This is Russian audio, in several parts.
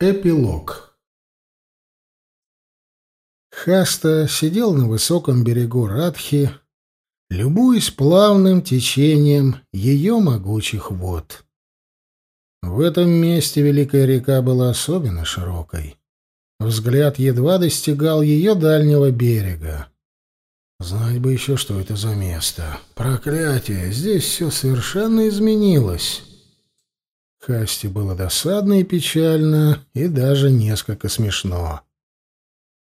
Эпилог. Хаста сидел на высоком берегу Радхи, любуясь плавным течением ее могучих вод. В этом месте великая река была особенно широкой. Взгляд едва достигал ее дальнего берега. Знать бы еще, что это за место. Проклятие, здесь все совершенно изменилось. Касте было досадно и печально, и даже несколько смешно.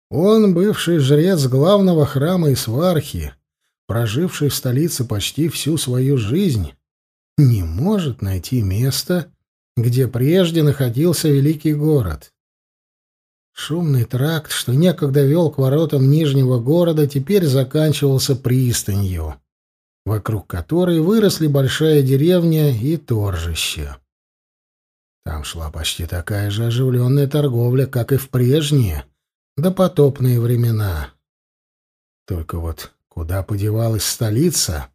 Он, бывший жрец главного храма Исвархи, проживший в столице почти всю свою жизнь, не может найти место, где прежде находился великий город. Шумный тракт, что некогда вел к воротам Нижнего города, теперь заканчивался пристанью, вокруг которой выросли большая деревня и торжище. Там шла почти такая же оживленная торговля, как и в прежние, допотопные времена. Только вот куда подевалась столица?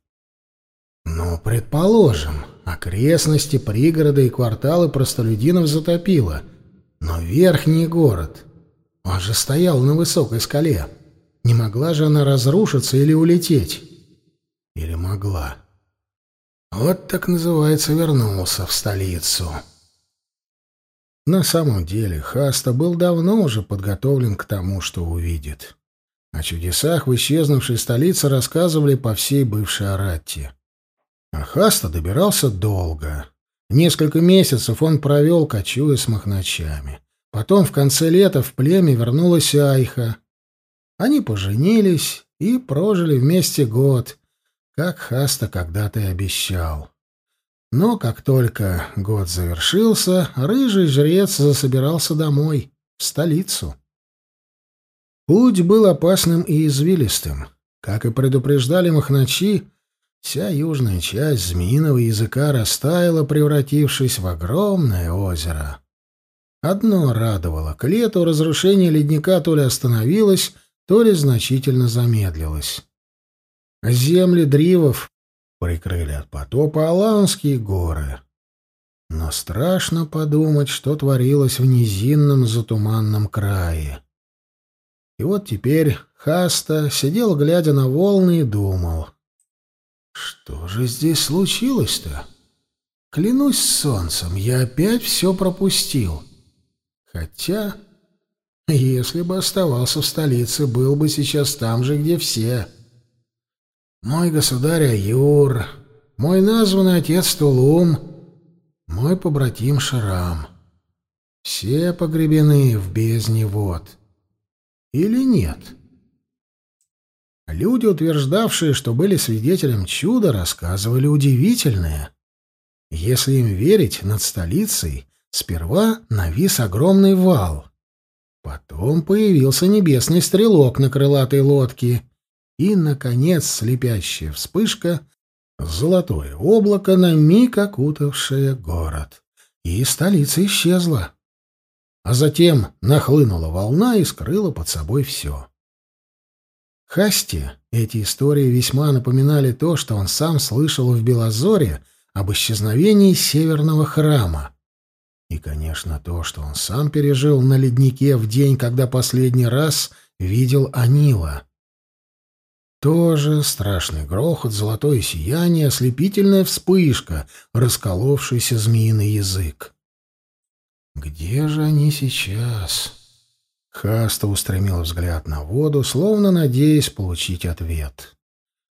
Ну, предположим, окрестности, пригороды и кварталы простолюдинов затопило. Но верхний город, он же стоял на высокой скале. Не могла же она разрушиться или улететь? Или могла? Вот так называется вернулся в столицу. На самом деле Хаста был давно уже подготовлен к тому, что увидит. О чудесах в исчезнувшей столице рассказывали по всей бывшей Аратте. А Хаста добирался долго. Несколько месяцев он провел, кочуя с махначами. Потом в конце лета в племя вернулась Айха. Они поженились и прожили вместе год, как Хаста когда-то и обещал. Но как только год завершился, рыжий жрец засобирался домой, в столицу. Путь был опасным и извилистым. Как и предупреждали махначи, вся южная часть змеиного языка растаяла, превратившись в огромное озеро. Одно радовало — к лету разрушение ледника то ли остановилось, то ли значительно замедлилось. Земли дривов прикрыли от потопа Аланские горы. Но страшно подумать, что творилось в низинном затуманном крае. И вот теперь Хаста сидел, глядя на волны, и думал. «Что же здесь случилось-то? Клянусь солнцем, я опять все пропустил. Хотя, если бы оставался в столице, был бы сейчас там же, где все» мой государь Аюр, мой названный отец Тулум, мой побратим Шрам. Все погребены в бездне вод. Или нет? Люди, утверждавшие, что были свидетелем чуда, рассказывали удивительное. Если им верить, над столицей сперва навис огромный вал. Потом появился небесный стрелок на крылатой лодке — и, наконец, слепящая вспышка, золотое облако, на миг окутавшее город. И столица исчезла. А затем нахлынула волна и скрыла под собой все. Хасти эти истории весьма напоминали то, что он сам слышал в Белозоре об исчезновении Северного храма. И, конечно, то, что он сам пережил на леднике в день, когда последний раз видел Анила. Тоже страшный грохот, золотое сияние, ослепительная вспышка, расколовшийся змеиный язык. «Где же они сейчас?» Хаста устремил взгляд на воду, словно надеясь получить ответ.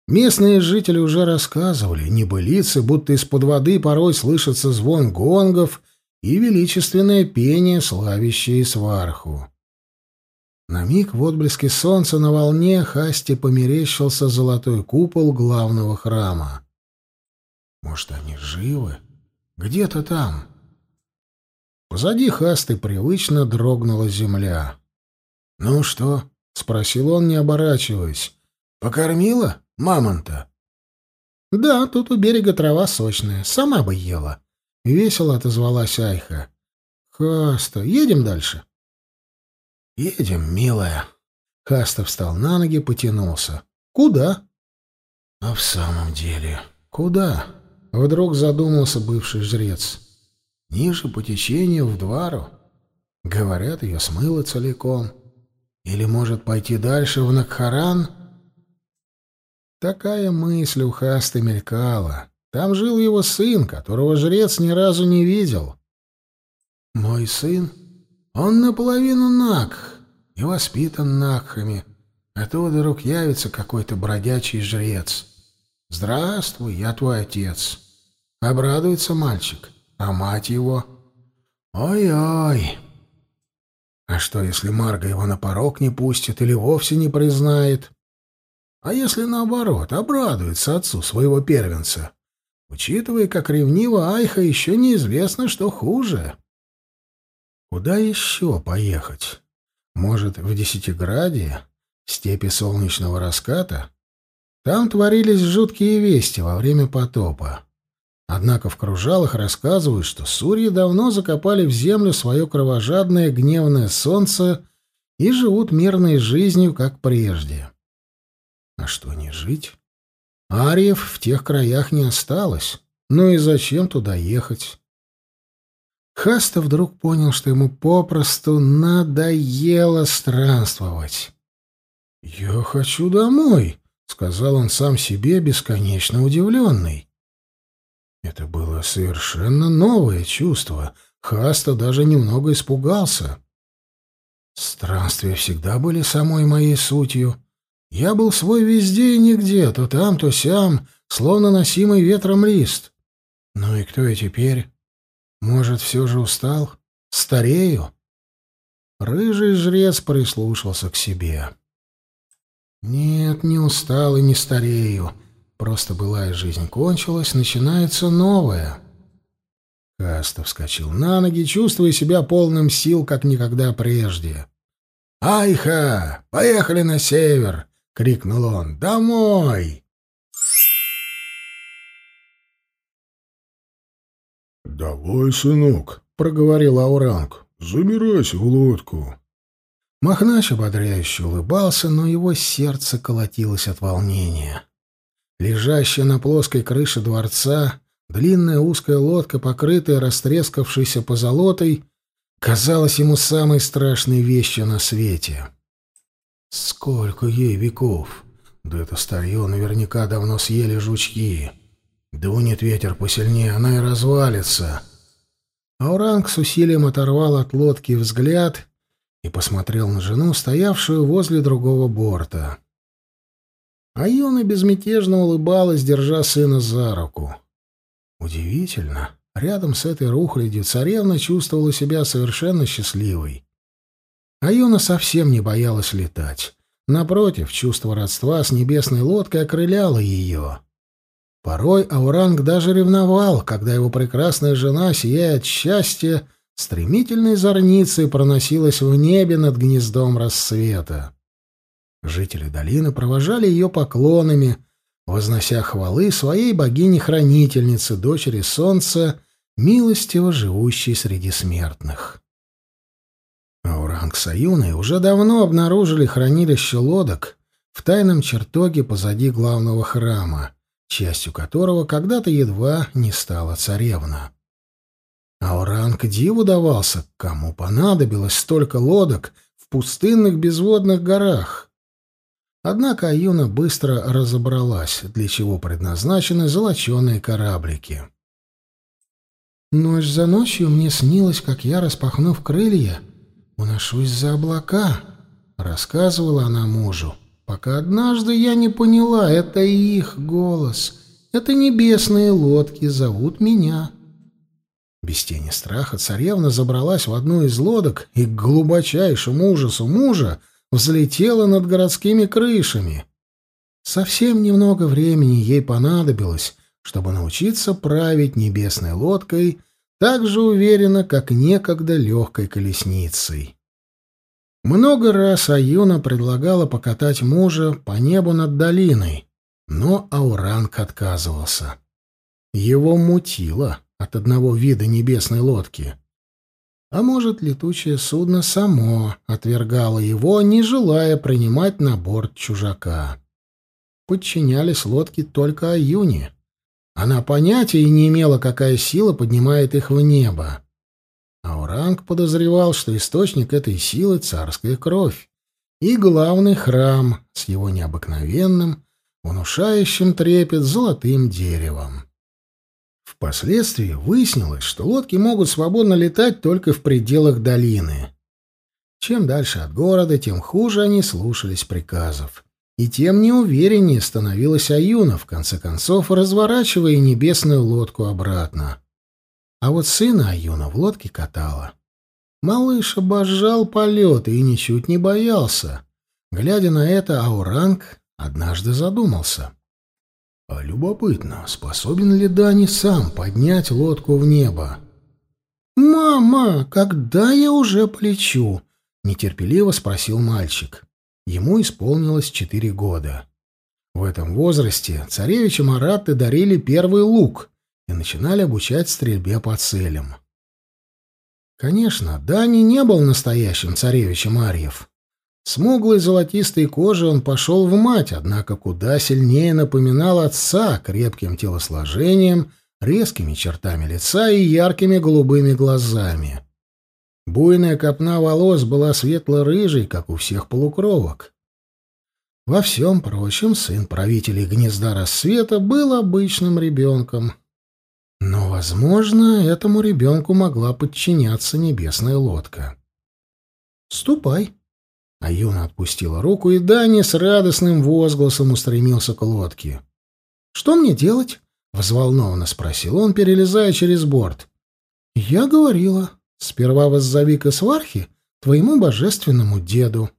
Местные жители уже рассказывали, небылицы, будто из-под воды порой слышится звон гонгов и величественное пение, славящее сварху. На миг в отблеске солнца на волне Хасти померещился золотой купол главного храма. «Может, они живы? Где-то там?» Позади Хасты привычно дрогнула земля. «Ну что?» — спросил он, не оборачиваясь. «Покормила мамонта?» «Да, тут у берега трава сочная. Сама бы ела». Весело отозвалась Айха. «Хаста, едем дальше?» «Едем, милая». Хастов встал на ноги, потянулся. «Куда?» «А в самом деле, куда?» Вдруг задумался бывший жрец. «Ниже по течению в двору. Говорят, ее смыло целиком. Или, может, пойти дальше в Накхаран?» Такая мысль у Хаста мелькала. Там жил его сын, которого жрец ни разу не видел. «Мой сын?» Он наполовину накх, и воспитан накхами, оттуда то вдруг явится какой-то бродячий жрец. «Здравствуй, я твой отец!» Обрадуется мальчик, а мать его... «Ой-ой!» А что, если Марга его на порог не пустит или вовсе не признает? А если наоборот, обрадуется отцу своего первенца? Учитывая, как ревнива Айха, еще неизвестно, что хуже. Куда еще поехать? Может, в Десятиградие? Степи солнечного раската? Там творились жуткие вести во время потопа. Однако в кружалах рассказывают, что сурьи давно закопали в землю свое кровожадное гневное солнце и живут мирной жизнью, как прежде. А что не жить? Ариев в тех краях не осталось. Ну и зачем туда ехать? Хаста вдруг понял, что ему попросту надоело странствовать. «Я хочу домой», — сказал он сам себе, бесконечно удивленный. Это было совершенно новое чувство. Хаста даже немного испугался. Странствия всегда были самой моей сутью. Я был свой везде и нигде, то там, то сям, словно носимый ветром лист. Ну и кто я теперь? Может, все же устал? Старею? Рыжий жрец прислушался к себе. Нет, не устал и не старею. Просто былая жизнь кончилась, начинается новая. Каста вскочил на ноги, чувствуя себя полным сил, как никогда прежде. «Айха! Поехали на север!» — крикнул он. «Домой!» «Давай, сынок», — проговорил Ауранг, — «забирайся в лодку». Махнач ободряюще улыбался, но его сердце колотилось от волнения. Лежащая на плоской крыше дворца, длинная узкая лодка, покрытая растрескавшейся позолотой, казалась ему самой страшной вещью на свете. Сколько ей веков! Да это старье наверняка давно съели жучки. Дунет ветер посильнее, она и развалится. Ауранг с усилием оторвал от лодки взгляд и посмотрел на жену, стоявшую возле другого борта. А безмятежно улыбалась, держа сына за руку. Удивительно, рядом с этой рухлядью царевна чувствовала себя совершенно счастливой. А совсем не боялась летать. Напротив, чувство родства с небесной лодкой окрыляло ее. Порой Ауранг даже ревновал, когда его прекрасная жена, сияя от счастья, стремительной зорницей проносилась в небе над гнездом рассвета. Жители долины провожали ее поклонами, вознося хвалы своей богине-хранительнице, дочери солнца, милостиво живущей среди смертных. Ауранг Саюны уже давно обнаружили хранилище лодок в тайном чертоге позади главного храма — частью которого когда-то едва не стала царевна. Ауранг диву давался, кому понадобилось столько лодок в пустынных безводных горах. Однако Аюна быстро разобралась, для чего предназначены золоченые кораблики. «Ночь за ночью мне снилось, как я, распахнув крылья, уношусь за облака», — рассказывала она мужу. Пока однажды я не поняла, это их голос. Это небесные лодки зовут меня. Без тени страха царевна забралась в одну из лодок и к глубочайшему ужасу мужа взлетела над городскими крышами. Совсем немного времени ей понадобилось, чтобы научиться править небесной лодкой так же уверенно, как некогда легкой колесницей. Много раз Аюна предлагала покатать мужа по небу над долиной, но Ауранг отказывался. Его мутило от одного вида небесной лодки. А может, летучее судно само отвергало его, не желая принимать на борт чужака. Подчинялись лодки только Аюне. Она понятия не имела, какая сила поднимает их в небо. Ауранг подозревал, что источник этой силы — царская кровь и главный храм с его необыкновенным, внушающим трепет золотым деревом. Впоследствии выяснилось, что лодки могут свободно летать только в пределах долины. Чем дальше от города, тем хуже они слушались приказов. И тем неувереннее становилась Аюна, в конце концов, разворачивая небесную лодку обратно. А вот сына Аюна в лодке катала. Малыш обожал полеты и ничуть не боялся. Глядя на это, Ауранг однажды задумался. А любопытно, способен ли Дани сам поднять лодку в небо? «Мама, когда я уже полечу?» — нетерпеливо спросил мальчик. Ему исполнилось четыре года. В этом возрасте царевичу Мараты дарили первый лук, и начинали обучать стрельбе по целям. Конечно, Дани не был настоящим царевичем Арьев. Смуглой золотистой кожи он пошел в мать, однако куда сильнее напоминал отца крепким телосложением, резкими чертами лица и яркими голубыми глазами. Буйная копна волос была светло-рыжей, как у всех полукровок. Во всем прочем, сын правителей гнезда рассвета был обычным ребенком — но, возможно, этому ребенку могла подчиняться небесная лодка. «Ступай!» Аюна отпустила руку, и Дани с радостным возгласом устремился к лодке. «Что мне делать?» — взволнованно спросил он, перелезая через борт. «Я говорила. Сперва воззови к Свархи, твоему божественному деду».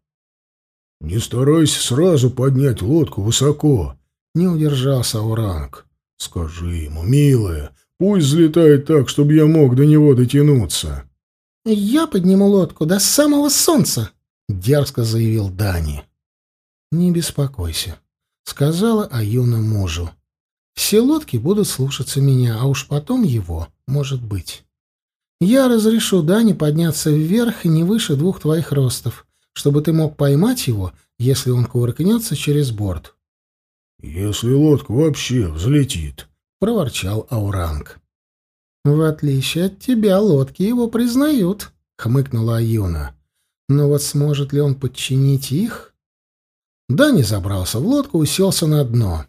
«Не старайся сразу поднять лодку высоко», — не удержался Уранг. «Скажи ему, милая, Пусть взлетает так, чтобы я мог до него дотянуться. — Я подниму лодку до самого солнца, — дерзко заявил Дани. — Не беспокойся, — сказала Аюна мужу. — Все лодки будут слушаться меня, а уж потом его, может быть. Я разрешу Дани подняться вверх не выше двух твоих ростов, чтобы ты мог поймать его, если он кувыркнется через борт. — Если лодка вообще взлетит, — проворчал Ауранг. «В отличие от тебя, лодки его признают», — хмыкнула Аюна. «Но вот сможет ли он подчинить их?» Дани забрался в лодку, уселся на дно.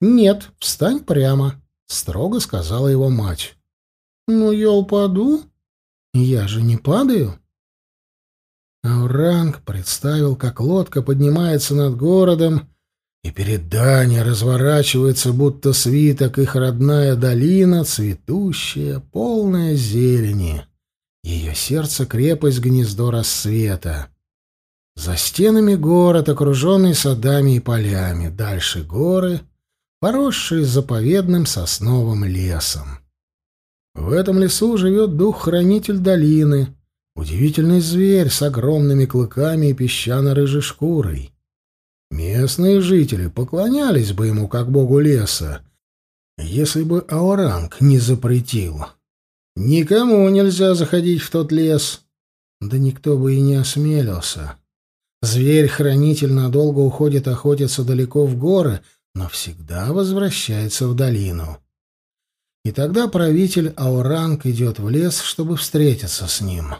«Нет, встань прямо», — строго сказала его мать. «Ну, я упаду. Я же не падаю». Ауранг представил, как лодка поднимается над городом, и перед Даней разворачивается, будто свиток, их родная долина, цветущая, полная зелени. Ее сердце — крепость гнездо рассвета. За стенами город, окруженный садами и полями, дальше горы, поросшие заповедным сосновым лесом. В этом лесу живет дух-хранитель долины, удивительный зверь с огромными клыками и песчано-рыжей шкурой. Местные жители поклонялись бы ему как богу леса, если бы Аоранг не запретил. Никому нельзя заходить в тот лес. Да никто бы и не осмелился. Зверь-хранитель надолго уходит охотиться далеко в горы, но всегда возвращается в долину. И тогда правитель Ауранг идет в лес, чтобы встретиться с ним.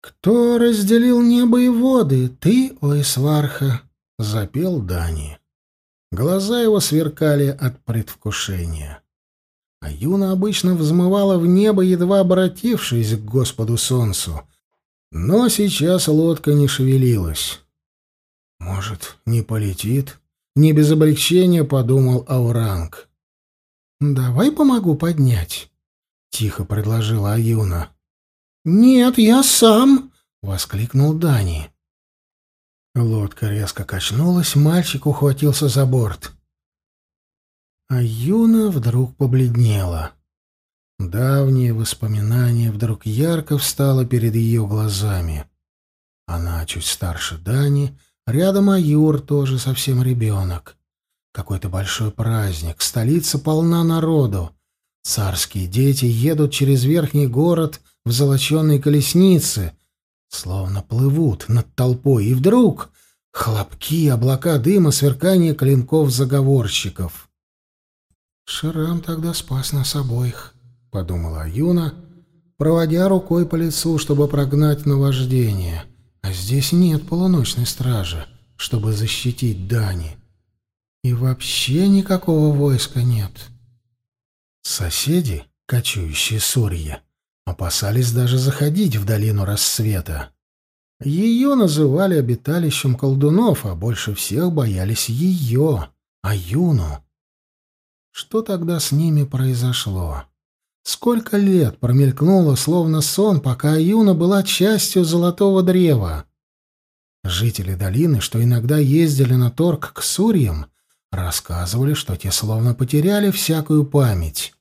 «Кто разделил небо и воды? Ты, Оисварха? — запел Дани. Глаза его сверкали от предвкушения. А Юна обычно взмывала в небо, едва обратившись к Господу Солнцу. Но сейчас лодка не шевелилась. «Может, не полетит?» — не без облегчения подумал Ауранг. «Давай помогу поднять», — тихо предложила Аюна. «Нет, я сам!» — воскликнул Дани. Лодка резко качнулась, мальчик ухватился за борт. А Юна вдруг побледнела. Давнее воспоминание вдруг ярко встало перед ее глазами. Она чуть старше Дани, рядом Аюр тоже совсем ребенок. Какой-то большой праздник, столица полна народу. Царские дети едут через верхний город в золоченой колеснице — словно плывут над толпой, и вдруг хлопки, облака дыма, сверкание клинков заговорщиков. «Шрам тогда спас нас обоих», — подумала Юна, проводя рукой по лицу, чтобы прогнать наваждение. «А здесь нет полуночной стражи, чтобы защитить Дани. И вообще никакого войска нет». Соседи, кочующие Сурья, а опасались даже заходить в долину рассвета. Ее называли обиталищем колдунов, а больше всех боялись ее, Аюну. Что тогда с ними произошло? Сколько лет промелькнуло, словно сон, пока Аюна была частью Золотого Древа? Жители долины, что иногда ездили на торг к Сурьям, рассказывали, что те словно потеряли всякую память.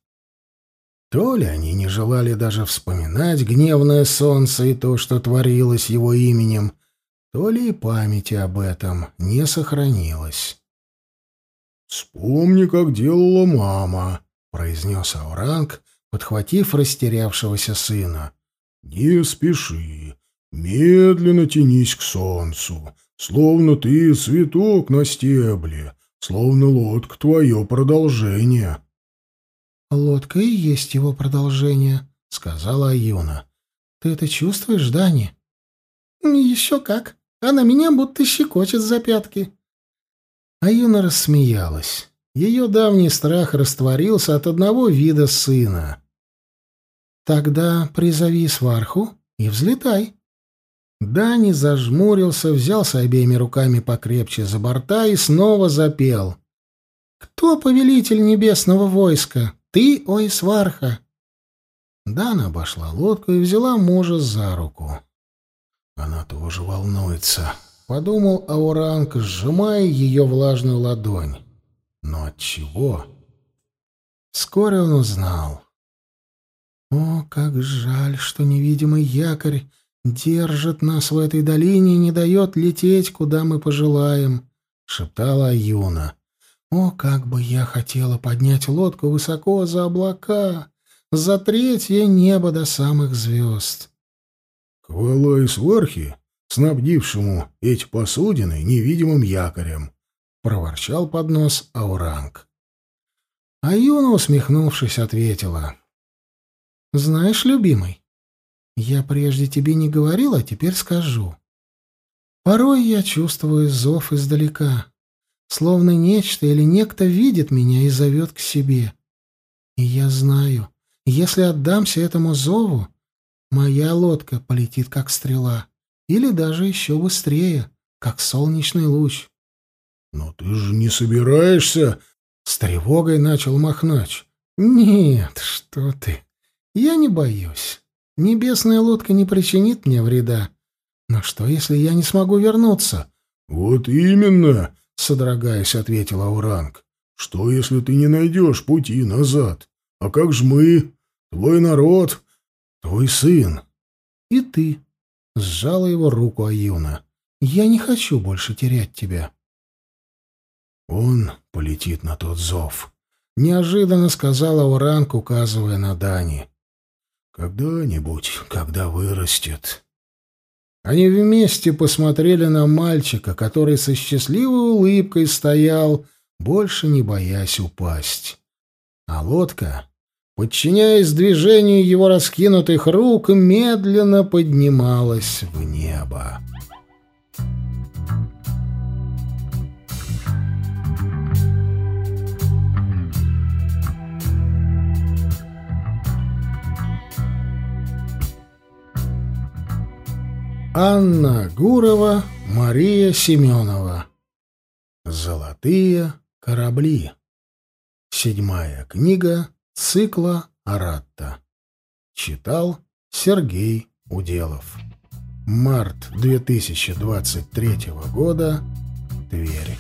То ли они не желали даже вспоминать гневное солнце и то, что творилось его именем, то ли и памяти об этом не сохранилось. «Вспомни, как делала мама», — произнес Ауранг, подхватив растерявшегося сына. «Не спеши, медленно тянись к солнцу, словно ты цветок на стебле, словно лодка твое продолжение». А «Лодка и есть его продолжение», — сказала Аюна. «Ты это чувствуешь, Дани?» «Еще как. Она меня будто щекочет за пятки». Аюна рассмеялась. Ее давний страх растворился от одного вида сына. «Тогда призови сварху и взлетай». Дани зажмурился, взялся обеими руками покрепче за борта и снова запел. «Кто повелитель небесного войска? Ты, ой, сварха!» Дана обошла лодку и взяла мужа за руку. «Она тоже волнуется», — подумал Ауранг, сжимая ее влажную ладонь. «Но от чего?» Вскоре он узнал. «О, как жаль, что невидимый якорь держит нас в этой долине и не дает лететь, куда мы пожелаем», — шептала Юна. О, как бы я хотела поднять лодку высоко за облака, за третье небо до самых звезд. Хвала Свархи, снабдившему эти посудины невидимым якорем, проворчал под нос Ауранг. А Юна, усмехнувшись, ответила. «Знаешь, любимый, я прежде тебе не говорила, а теперь скажу. Порой я чувствую зов издалека. Словно нечто или некто видит меня и зовет к себе. И я знаю, если отдамся этому зову, моя лодка полетит как стрела, или даже еще быстрее, как солнечный луч. «Но ты же не собираешься...» — с тревогой начал Махнач. «Нет, что ты. Я не боюсь. Небесная лодка не причинит мне вреда. Но что, если я не смогу вернуться?» «Вот именно!» — содрогаясь, ответил Ауранг. «Что, если ты не найдешь пути назад? А как же мы? Твой народ? Твой сын?» «И ты», — сжала его руку Аюна. «Я не хочу больше терять тебя». «Он полетит на тот зов», — неожиданно сказала Ауранг, указывая на Дани. «Когда-нибудь, когда вырастет». Они вместе посмотрели на мальчика, который со счастливой улыбкой стоял, больше не боясь упасть. А лодка, подчиняясь движению его раскинутых рук, медленно поднималась в небо. Анна Гурова, Мария Семенова. «Золотые корабли». Седьмая книга цикла «Аратта». Читал Сергей Уделов. Март 2023 года. Тверь.